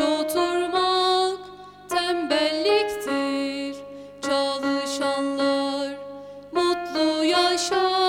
oturmak tembelliktir. Çalışanlar mutlu yaşar.